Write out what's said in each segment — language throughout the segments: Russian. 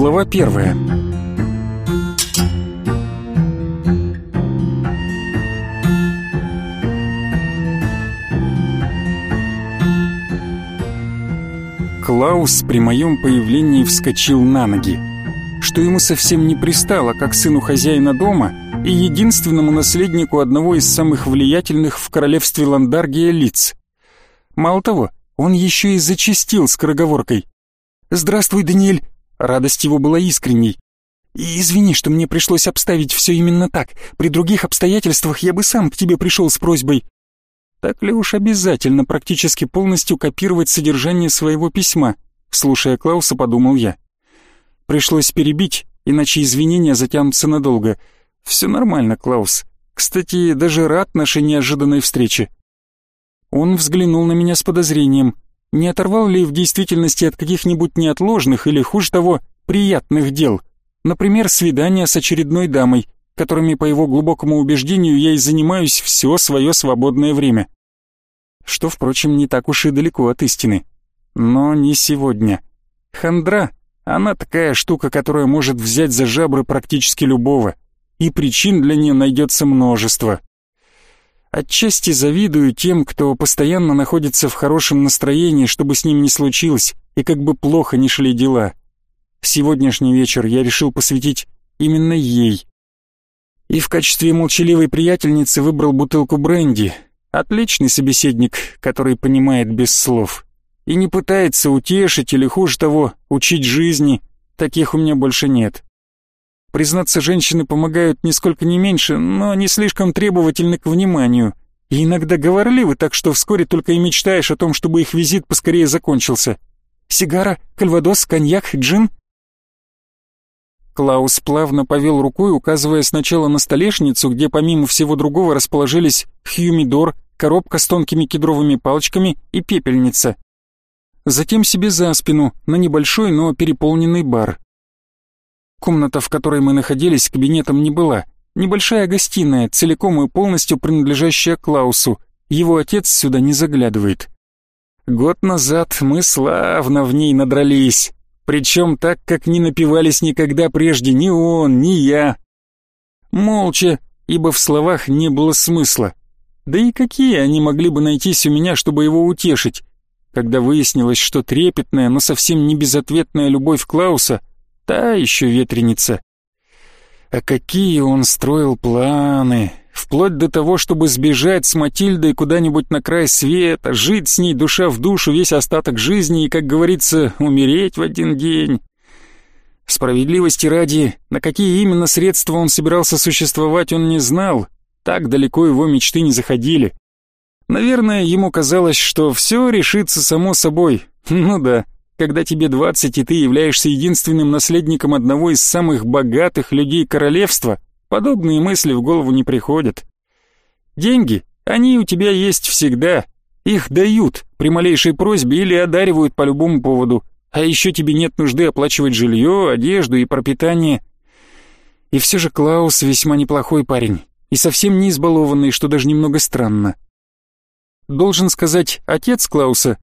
Глава первая. Клаус при моем появлении вскочил на ноги, что ему совсем не пристало, как сыну хозяина дома и единственному наследнику одного из самых влиятельных в королевстве Ландаргия лиц. Мало того, он еще и зачастил скороговоркой. «Здравствуй, Даниэль!» Радость его была искренней. И «Извини, что мне пришлось обставить все именно так. При других обстоятельствах я бы сам к тебе пришел с просьбой». Так ли уж обязательно практически полностью копировать содержание своего письма? Слушая Клауса, подумал я. Пришлось перебить, иначе извинения затянутся надолго. Все нормально, Клаус. Кстати, даже рад нашей неожиданной встрече. Он взглянул на меня с подозрением. Не оторвал ли в действительности от каких-нибудь неотложных или, хуже того, приятных дел? Например, свидания с очередной дамой, которыми, по его глубокому убеждению, я и занимаюсь все свое свободное время. Что, впрочем, не так уж и далеко от истины. Но не сегодня. Хандра, она такая штука, которая может взять за жабры практически любого, и причин для нее найдется множество. Отчасти завидую тем, кто постоянно находится в хорошем настроении, чтобы с ним не случилось, и как бы плохо ни шли дела. Сегодняшний вечер я решил посвятить именно ей. И в качестве молчаливой приятельницы выбрал бутылку бренди. Отличный собеседник, который понимает без слов. И не пытается утешить или, хуже того, учить жизни. Таких у меня больше нет. Признаться, женщины помогают нисколько не меньше, но не слишком требовательны к вниманию. И иногда говорливы, так что вскоре только и мечтаешь о том, чтобы их визит поскорее закончился. Сигара, кальвадос, коньяк, джин? Клаус плавно повел рукой, указывая сначала на столешницу, где помимо всего другого расположились хьюмидор, коробка с тонкими кедровыми палочками и пепельница. Затем себе за спину, на небольшой, но переполненный бар. Комната, в которой мы находились, кабинетом не была. Небольшая гостиная, целиком и полностью принадлежащая Клаусу. Его отец сюда не заглядывает. Год назад мы славно в ней надрались. Причем так, как не напивались никогда прежде ни он, ни я. Молча, ибо в словах не было смысла. Да и какие они могли бы найтись у меня, чтобы его утешить? Когда выяснилось, что трепетная, но совсем не безответная любовь Клауса Та еще ветреница. А какие он строил планы, вплоть до того, чтобы сбежать с Матильдой куда-нибудь на край света, жить с ней душа в душу весь остаток жизни и, как говорится, умереть в один день. Справедливости ради, на какие именно средства он собирался существовать, он не знал. Так далеко его мечты не заходили. Наверное, ему казалось, что все решится само собой. Ну да, когда тебе 20 и ты являешься единственным наследником одного из самых богатых людей королевства, подобные мысли в голову не приходят. Деньги, они у тебя есть всегда. Их дают при малейшей просьбе или одаривают по любому поводу. А еще тебе нет нужды оплачивать жилье, одежду и пропитание. И все же Клаус весьма неплохой парень. И совсем не избалованный, что даже немного странно. Должен сказать, отец Клауса,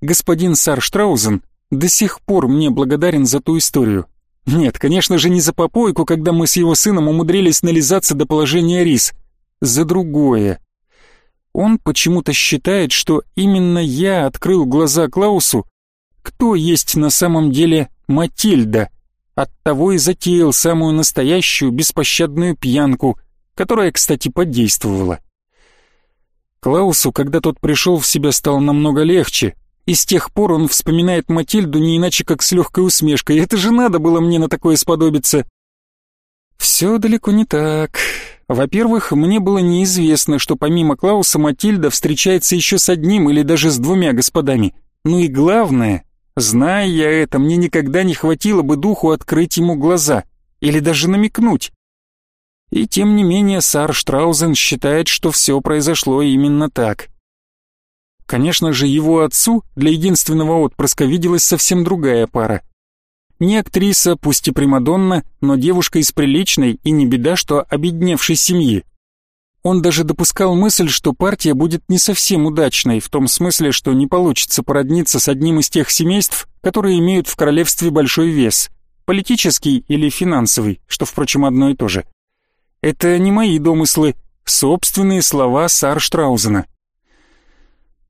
господин Сарштраузен, до сих пор мне благодарен за ту историю. Нет, конечно же, не за попойку, когда мы с его сыном умудрились нализаться до положения рис. За другое. Он почему-то считает, что именно я открыл глаза Клаусу, кто есть на самом деле Матильда. Оттого и затеял самую настоящую беспощадную пьянку, которая, кстати, подействовала. Клаусу, когда тот пришел в себя, стало намного легче, и с тех пор он вспоминает Матильду не иначе, как с легкой усмешкой. Это же надо было мне на такое сподобиться. Все далеко не так. Во-первых, мне было неизвестно, что помимо Клауса Матильда встречается еще с одним или даже с двумя господами. Ну и главное, зная я это, мне никогда не хватило бы духу открыть ему глаза или даже намекнуть. И тем не менее Сар Штраузен считает, что все произошло именно так. Конечно же, его отцу для единственного отпрыска виделась совсем другая пара. Не актриса, пусть и примадонна, но девушка из приличной и не беда, что обедневшей семьи. Он даже допускал мысль, что партия будет не совсем удачной, в том смысле, что не получится породниться с одним из тех семейств, которые имеют в королевстве большой вес. политический или финансовый, что, впрочем, одно и то же. Это не мои домыслы, собственные слова Сарштраузена.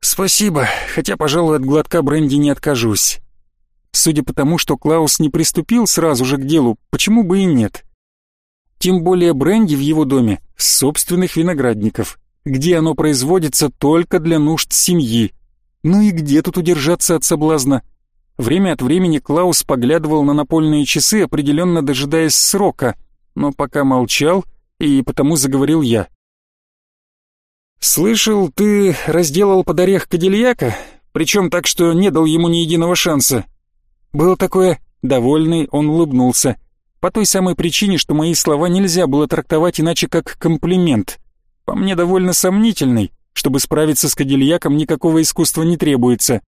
«Спасибо, хотя, пожалуй, от глотка бренди не откажусь». Судя по тому, что Клаус не приступил сразу же к делу, почему бы и нет? Тем более бренди в его доме с собственных виноградников, где оно производится только для нужд семьи. Ну и где тут удержаться от соблазна? Время от времени Клаус поглядывал на напольные часы, определенно дожидаясь срока, но пока молчал, и потому заговорил я. «Слышал, ты разделал под орех Кадильяка, причем так, что не дал ему ни единого шанса. Было такое...» Довольный, он улыбнулся. По той самой причине, что мои слова нельзя было трактовать иначе как комплимент. По мне довольно сомнительный. Чтобы справиться с Кадильяком, никакого искусства не требуется.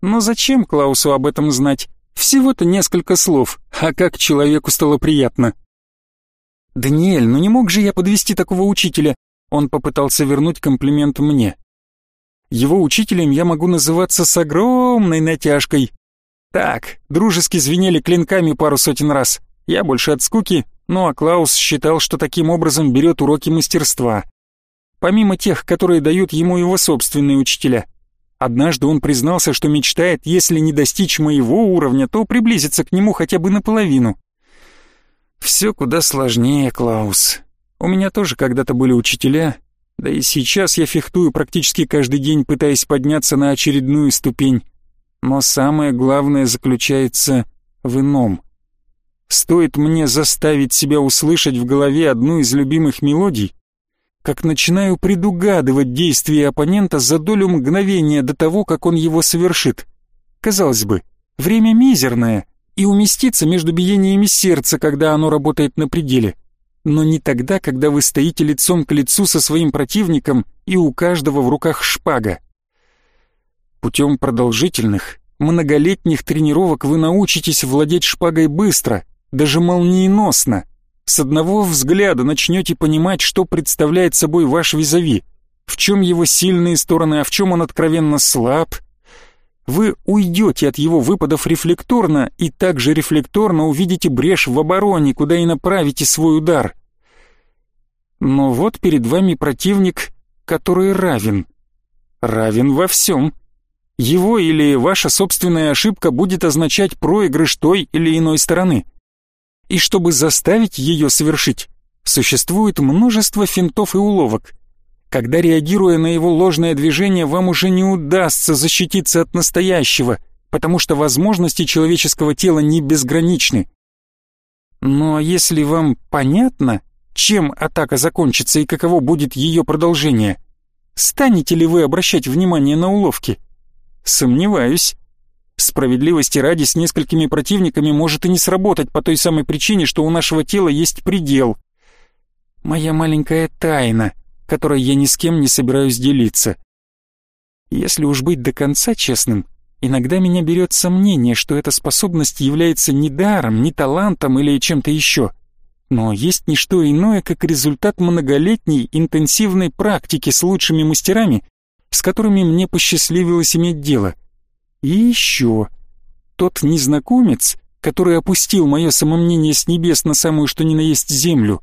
Но зачем Клаусу об этом знать? Всего-то несколько слов, а как человеку стало приятно. «Даниэль, ну не мог же я подвести такого учителя?» Он попытался вернуть комплимент мне. Его учителем я могу называться с огромной натяжкой. Так, дружески звенели клинками пару сотен раз. Я больше от скуки, ну а Клаус считал, что таким образом берет уроки мастерства. Помимо тех, которые дают ему его собственные учителя. Однажды он признался, что мечтает, если не достичь моего уровня, то приблизиться к нему хотя бы наполовину. Все куда сложнее, Клаус. У меня тоже когда-то были учителя, да и сейчас я фехтую практически каждый день, пытаясь подняться на очередную ступень. Но самое главное заключается в ином. Стоит мне заставить себя услышать в голове одну из любимых мелодий, как начинаю предугадывать действия оппонента за долю мгновения до того, как он его совершит. Казалось бы, время мизерное и уместится между биениями сердца, когда оно работает на пределе — но не тогда, когда вы стоите лицом к лицу со своим противником и у каждого в руках шпага. Путем продолжительных, многолетних тренировок вы научитесь владеть шпагой быстро, даже молниеносно. С одного взгляда начнете понимать, что представляет собой ваш визави, в чем его сильные стороны, а в чем он откровенно слаб. Вы уйдете от его выпадов рефлекторно и также рефлекторно увидите брешь в обороне, куда и направите свой удар. Но вот перед вами противник, который равен. Равен во всем. Его или ваша собственная ошибка будет означать проигрыш той или иной стороны. И чтобы заставить ее совершить, существует множество финтов и уловок. Когда, реагируя на его ложное движение, вам уже не удастся защититься от настоящего, потому что возможности человеческого тела не безграничны. Но если вам понятно, чем атака закончится и каково будет ее продолжение. Станете ли вы обращать внимание на уловки? Сомневаюсь. Справедливости ради с несколькими противниками может и не сработать по той самой причине, что у нашего тела есть предел. Моя маленькая тайна, которой я ни с кем не собираюсь делиться. Если уж быть до конца честным, иногда меня берет сомнение, что эта способность является не даром, не талантом или чем-то еще — но есть не что иное, как результат многолетней интенсивной практики с лучшими мастерами, с которыми мне посчастливилось иметь дело. И еще, тот незнакомец, который опустил мое самомнение с небес на самую что ни на есть землю,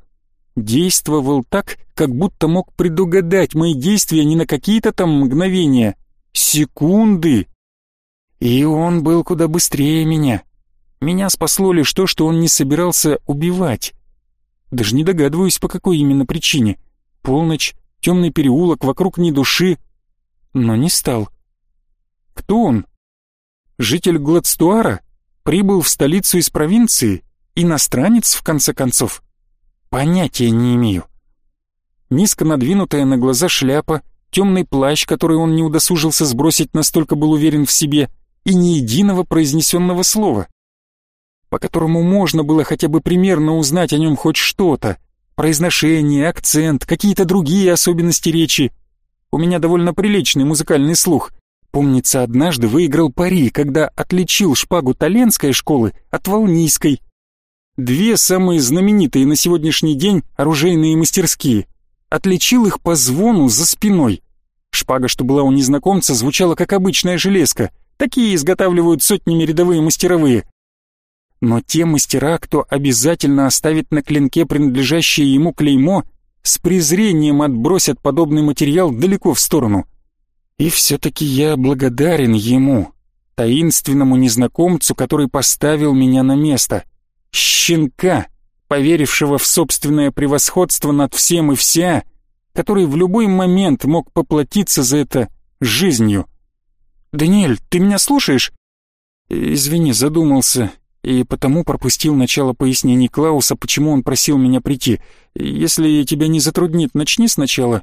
действовал так, как будто мог предугадать мои действия не на какие-то там мгновения, секунды. И он был куда быстрее меня. Меня спасло лишь то, что он не собирался убивать. Даже не догадываюсь, по какой именно причине. Полночь, темный переулок, вокруг ни души. Но не стал. Кто он? Житель Гладстуара? Прибыл в столицу из провинции? Иностранец, в конце концов? Понятия не имею. Низко надвинутая на глаза шляпа, темный плащ, который он не удосужился сбросить, настолько был уверен в себе, и ни единого произнесенного слова по которому можно было хотя бы примерно узнать о нем хоть что-то. Произношение, акцент, какие-то другие особенности речи. У меня довольно приличный музыкальный слух. Помнится, однажды выиграл пари, когда отличил шпагу Таленской школы от Волнийской. Две самые знаменитые на сегодняшний день оружейные мастерские. Отличил их по звону за спиной. Шпага, что была у незнакомца, звучала как обычная железка. Такие изготавливают сотнями рядовые мастеровые. Но те мастера, кто обязательно оставит на клинке принадлежащее ему клеймо, с презрением отбросят подобный материал далеко в сторону. И все-таки я благодарен ему, таинственному незнакомцу, который поставил меня на место. Щенка, поверившего в собственное превосходство над всем и вся, который в любой момент мог поплатиться за это жизнью. «Даниэль, ты меня слушаешь?» «Извини, задумался, и потому пропустил начало пояснений Клауса, почему он просил меня прийти. Если тебя не затруднит, начни сначала».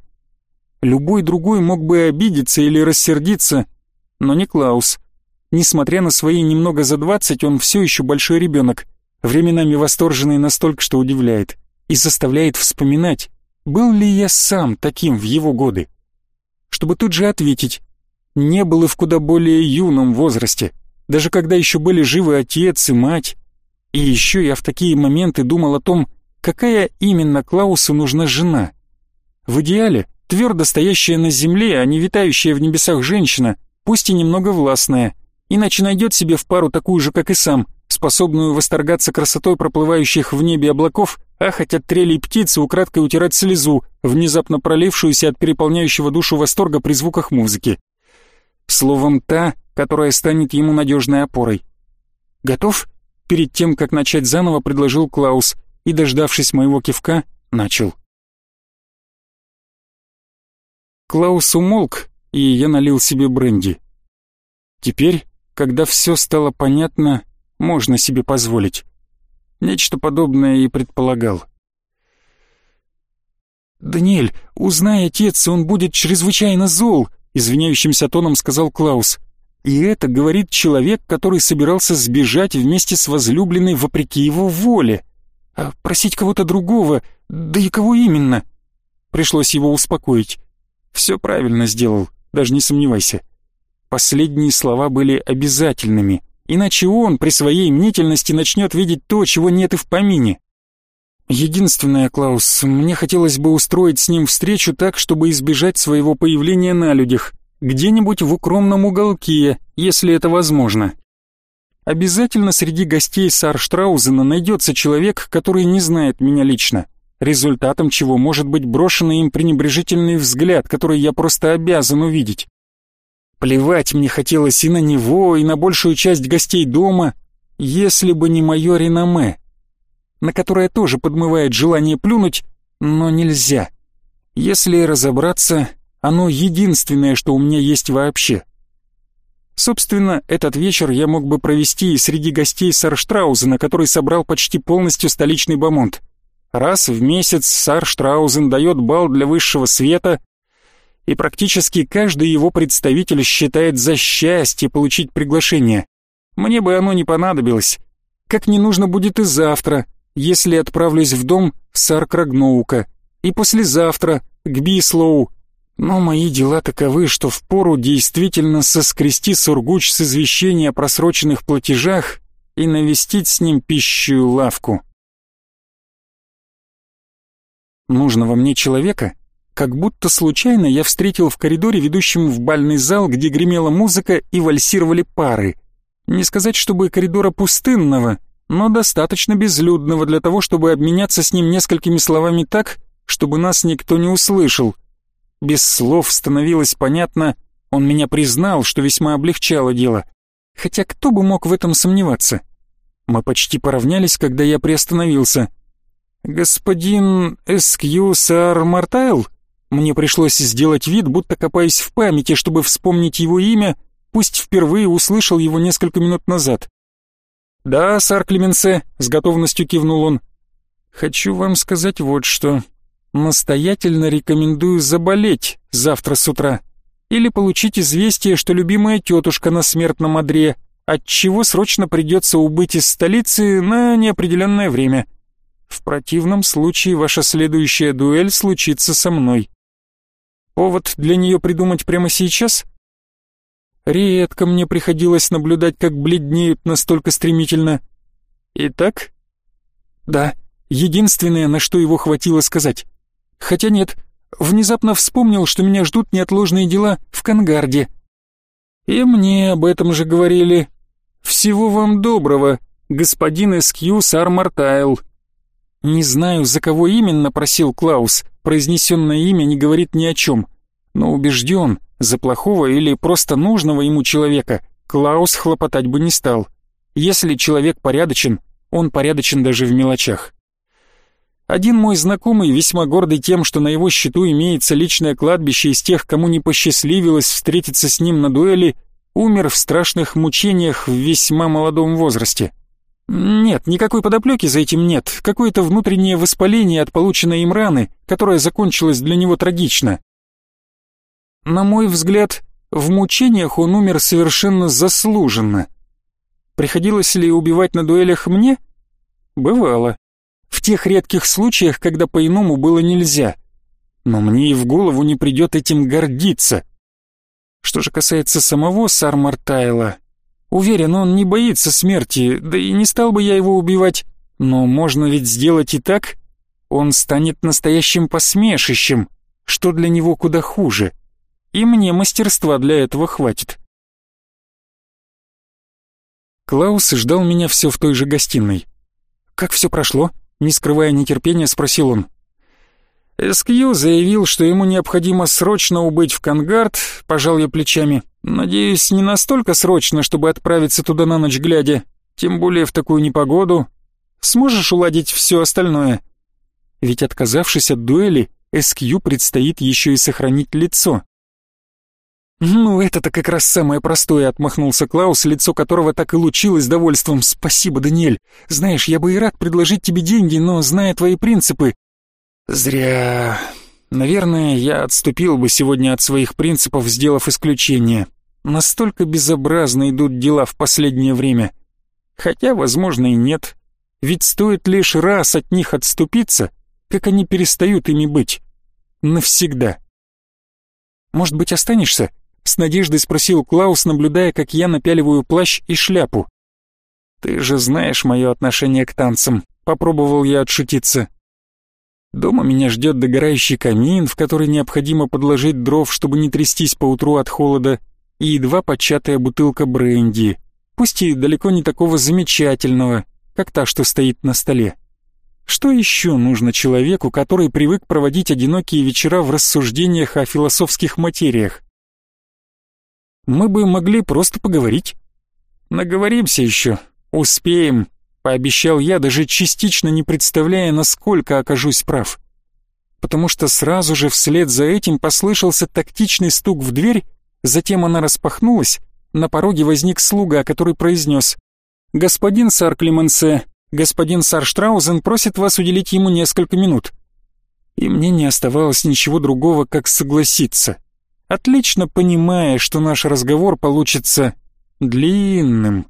Любой другой мог бы обидеться или рассердиться, но не Клаус. Несмотря на свои немного за двадцать, он все еще большой ребенок, временами восторженный настолько, что удивляет, и заставляет вспоминать, был ли я сам таким в его годы. Чтобы тут же ответить, не был и в куда более юном возрасте, даже когда еще были живы отец и мать. И еще я в такие моменты думал о том, какая именно Клаусу нужна жена. В идеале твердо стоящая на земле, а не витающая в небесах женщина, пусть и немного властная, иначе найдет себе в пару такую же, как и сам, способную восторгаться красотой проплывающих в небе облаков, ахать от трелей птиц и украдкой утирать слезу, внезапно пролившуюся от переполняющего душу восторга при звуках музыки. Словом, та, которая станет ему надежной опорой. «Готов?» Перед тем, как начать заново, предложил Клаус и, дождавшись моего кивка, начал. Клаус умолк, и я налил себе бренди. Теперь когда все стало понятно, можно себе позволить. Нечто подобное и предполагал. «Даниэль, узнай, отец, он будет чрезвычайно зол», — извиняющимся тоном сказал Клаус. «И это говорит человек, который собирался сбежать вместе с возлюбленной вопреки его воле. А просить кого-то другого, да и кого именно?» Пришлось его успокоить. «Все правильно сделал, даже не сомневайся. Последние слова были обязательными, иначе он при своей мнительности начнет видеть то, чего нет и в помине. Единственное, Клаус, мне хотелось бы устроить с ним встречу так, чтобы избежать своего появления на людях, где-нибудь в укромном уголке, если это возможно. Обязательно среди гостей Сарштраузена найдется человек, который не знает меня лично, результатом чего может быть брошенный им пренебрежительный взгляд, который я просто обязан увидеть. Плевать мне хотелось и на него, и на большую часть гостей дома, если бы не мое реноме, на которое тоже подмывает желание плюнуть, но нельзя. Если разобраться, оно единственное, что у меня есть вообще. Собственно, этот вечер я мог бы провести и среди гостей Сарштраузена, который собрал почти полностью столичный бомонд. Раз в месяц Сарштраузен дает бал для высшего света, и практически каждый его представитель считает за счастье получить приглашение. Мне бы оно не понадобилось. Как не нужно будет и завтра, если отправлюсь в дом Саркрагноука, и послезавтра к Бислоу. Но мои дела таковы, что впору действительно соскрести Сургуч с извещения о просроченных платежах и навестить с ним пищую лавку. Нужного мне человека как будто случайно я встретил в коридоре, ведущем в бальный зал, где гремела музыка и вальсировали пары. Не сказать, чтобы коридора пустынного, но достаточно безлюдного для того, чтобы обменяться с ним несколькими словами так, чтобы нас никто не услышал. Без слов становилось понятно, он меня признал, что весьма облегчало дело. Хотя кто бы мог в этом сомневаться? Мы почти поравнялись, когда я приостановился. «Господин Эскьюсар Мартайл?» Мне пришлось сделать вид, будто копаясь в памяти, чтобы вспомнить его имя, пусть впервые услышал его несколько минут назад. «Да, сар Клеменсе», — с готовностью кивнул он. «Хочу вам сказать вот что. Настоятельно рекомендую заболеть завтра с утра или получить известие, что любимая тетушка на смертном одре, отчего срочно придется убыть из столицы на неопределенное время. В противном случае ваша следующая дуэль случится со мной. Повод для нее придумать прямо сейчас? Редко мне приходилось наблюдать, как бледнеют настолько стремительно. Итак? Да, единственное, на что его хватило сказать. Хотя нет, внезапно вспомнил, что меня ждут неотложные дела в Кангарде. И мне об этом же говорили. Всего вам доброго, господин Эскью Сармартайл». «Не знаю, за кого именно просил Клаус, произнесенное имя не говорит ни о чем, но убежден, за плохого или просто нужного ему человека Клаус хлопотать бы не стал. Если человек порядочен, он порядочен даже в мелочах. Один мой знакомый, весьма гордый тем, что на его счету имеется личное кладбище из тех, кому не посчастливилось встретиться с ним на дуэли, умер в страшных мучениях в весьма молодом возрасте. Нет, никакой подоплеки за этим нет, какое-то внутреннее воспаление от полученной им раны, которое закончилось для него трагично. На мой взгляд, в мучениях он умер совершенно заслуженно. Приходилось ли убивать на дуэлях мне? Бывало. В тех редких случаях, когда по-иному было нельзя. Но мне и в голову не придет этим гордиться. Что же касается самого Сармартайла, уверен, он не боится смерти, да и не стал бы я его убивать. Но можно ведь сделать и так. Он станет настоящим посмешищем, что для него куда хуже. И мне мастерства для этого хватит. Клаус ждал меня все в той же гостиной. «Как все прошло?» — не скрывая нетерпения, спросил он. Эскью заявил, что ему необходимо срочно убыть в Кангард, пожал я плечами. Надеюсь, не настолько срочно, чтобы отправиться туда на ночь глядя, тем более в такую непогоду. Сможешь уладить все остальное? Ведь отказавшись от дуэли, Эскью предстоит еще и сохранить лицо. «Ну, это-то как раз самое простое», — отмахнулся Клаус, лицо которого так и лучилось довольством. «Спасибо, Даниэль. Знаешь, я бы и рад предложить тебе деньги, но, зная твои принципы, Зря. Наверное, я отступил бы сегодня от своих принципов, сделав исключение. Настолько безобразно идут дела в последнее время. Хотя, возможно, и нет. Ведь стоит лишь раз от них отступиться, как они перестают ими быть. Навсегда. «Может быть, останешься?» — с надеждой спросил Клаус, наблюдая, как я напяливаю плащ и шляпу. «Ты же знаешь мое отношение к танцам», — попробовал я отшутиться. Дома меня ждет догорающий камин, в который необходимо подложить дров, чтобы не трястись по утру от холода, и едва початая бутылка бренди, пусть и далеко не такого замечательного, как та, что стоит на столе. Что еще нужно человеку, который привык проводить одинокие вечера в рассуждениях о философских материях? Мы бы могли просто поговорить. Наговоримся еще, успеем, Пообещал я, даже частично не представляя, насколько окажусь прав. Потому что сразу же вслед за этим послышался тактичный стук в дверь, затем она распахнулась, на пороге возник слуга, который произнес «Господин сар Клеменсе, господин сар Штраузен просит вас уделить ему несколько минут». И мне не оставалось ничего другого, как согласиться, отлично понимая, что наш разговор получится длинным.